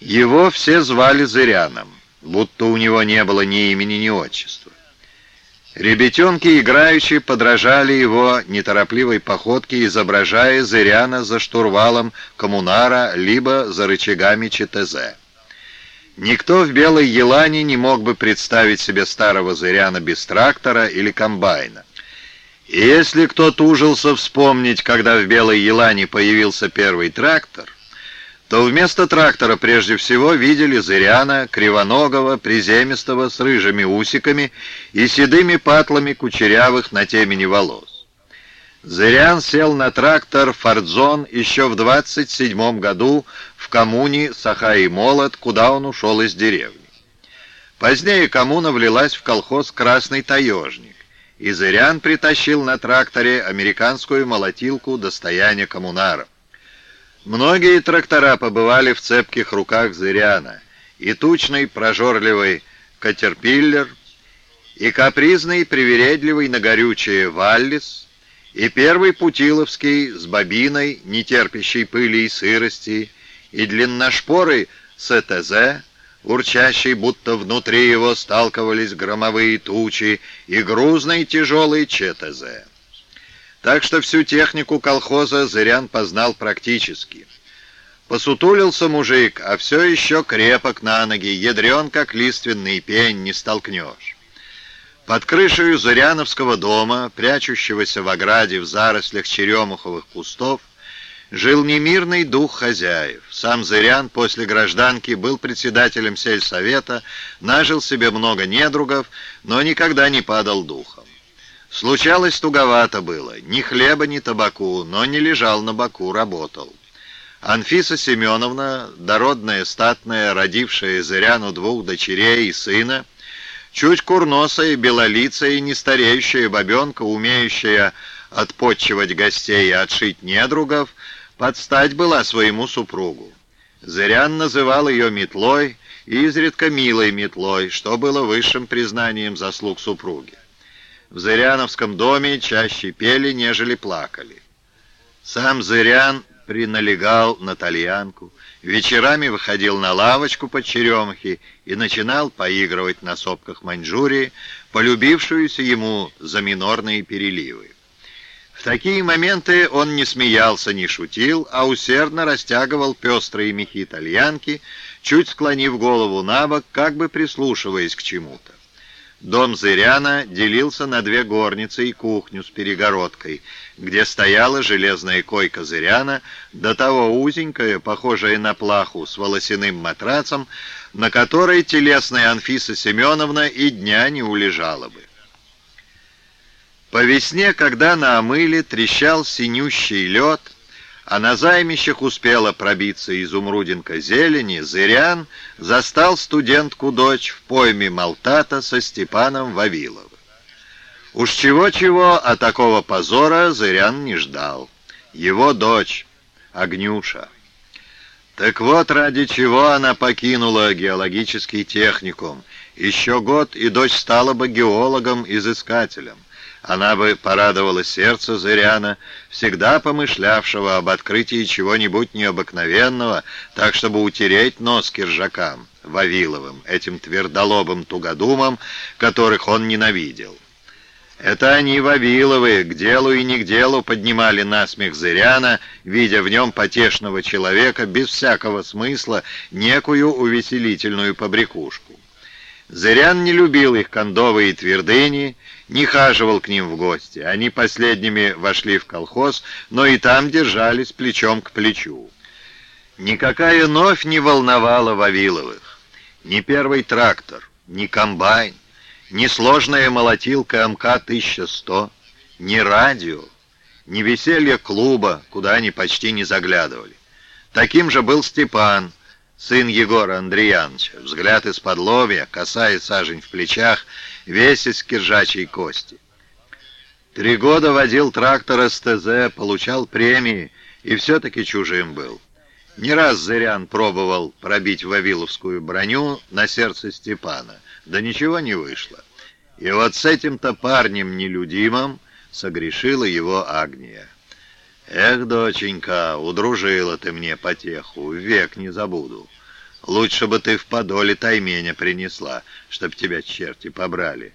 Его все звали Зыряном, будто у него не было ни имени, ни отчества. Ребятенки, играющие, подражали его неторопливой походке, изображая Зыряна за штурвалом коммунара, либо за рычагами ЧТЗ. Никто в Белой Елане не мог бы представить себе старого Зыряна без трактора или комбайна. И если кто тужился вспомнить, когда в Белой Елане появился первый трактор, то вместо трактора прежде всего видели зыряна, кривоногого, приземистого, с рыжими усиками и седыми патлами кучерявых на темени волос. Зырян сел на трактор «Фордзон» еще в 27 году в коммуне Саха и Молот, куда он ушел из деревни. Позднее коммуна влилась в колхоз «Красный таежник», и Зырян притащил на тракторе американскую молотилку достояния коммунаров. Многие трактора побывали в цепких руках Зыряна, и тучный прожорливый Катерпиллер, и капризный привередливый на горючее Валлис, и первый Путиловский с бобиной, не терпящей пыли и сырости, и длинношпорый СТЗ, урчащий, будто внутри его сталкивались громовые тучи, и грузный тяжелый ЧТЗ. Так что всю технику колхоза Зырян познал практически. Посутулился мужик, а все еще крепок на ноги, ядрен, как лиственный пень, не столкнешь. Под крышей Зыряновского дома, прячущегося в ограде в зарослях черемуховых кустов, жил немирный дух хозяев. Сам Зырян после гражданки был председателем сельсовета, нажил себе много недругов, но никогда не падал духом. Случалось, туговато было. Ни хлеба, ни табаку, но не лежал на боку, работал. Анфиса Семеновна, дородная, статная, родившая Зыряну двух дочерей и сына, чуть курносая, белолицая нестареющая бабенка, умеющая отпотчевать гостей и отшить недругов, подстать была своему супругу. Зырян называл ее метлой и изредка милой метлой, что было высшим признанием заслуг супруги. В Зыряновском доме чаще пели, нежели плакали. Сам Зырян приналегал на тальянку, вечерами выходил на лавочку под черемхи и начинал поигрывать на сопках Маньчжурии, полюбившуюся ему за минорные переливы. В такие моменты он не смеялся, не шутил, а усердно растягивал пестрые мехи тальянки, чуть склонив голову на бок, как бы прислушиваясь к чему-то. Дом Зыряна делился на две горницы и кухню с перегородкой, где стояла железная койка Зыряна, до того узенькая, похожая на плаху, с волосяным матрацем, на которой телесная Анфиса Семеновна и дня не улежала бы. По весне, когда на омыле трещал синющий лед, а на займищах успела пробиться изумрудинка зелени, Зырян застал студентку-дочь в пойме Малтата со Степаном Вавиловым. Уж чего-чего, а такого позора Зырян не ждал. Его дочь, Огнюша. Так вот, ради чего она покинула геологический техникум. Еще год, и дочь стала бы геологом-изыскателем. Она бы порадовала сердце Зыряна, всегда помышлявшего об открытии чего-нибудь необыкновенного, так, чтобы утереть нос киржакам, Вавиловым, этим твердолобым тугодумам, которых он ненавидел. Это они, Вавиловы, к делу и не к делу поднимали насмех Зыряна, видя в нем потешного человека без всякого смысла некую увеселительную побрякушку. Зырян не любил их кондовые твердыни, не хаживал к ним в гости. Они последними вошли в колхоз, но и там держались плечом к плечу. Никакая новь не волновала Вавиловых. Ни первый трактор, ни комбайн, ни сложная молотилка МК-1100, ни радио, ни веселье клуба, куда они почти не заглядывали. Таким же был Степан, сын Егора Андреяновича, взгляд из-под лобья, коса сажень в плечах, весь из киржачьей кости. Три года водил трактор СТЗ, получал премии и все-таки чужим был. Не раз Зырян пробовал пробить Вавиловскую броню на сердце Степана, да ничего не вышло. И вот с этим-то парнем нелюдимым согрешила его Агния. «Эх, доченька, удружила ты мне потеху, век не забуду. Лучше бы ты в подоле тайменя принесла, чтоб тебя черти побрали.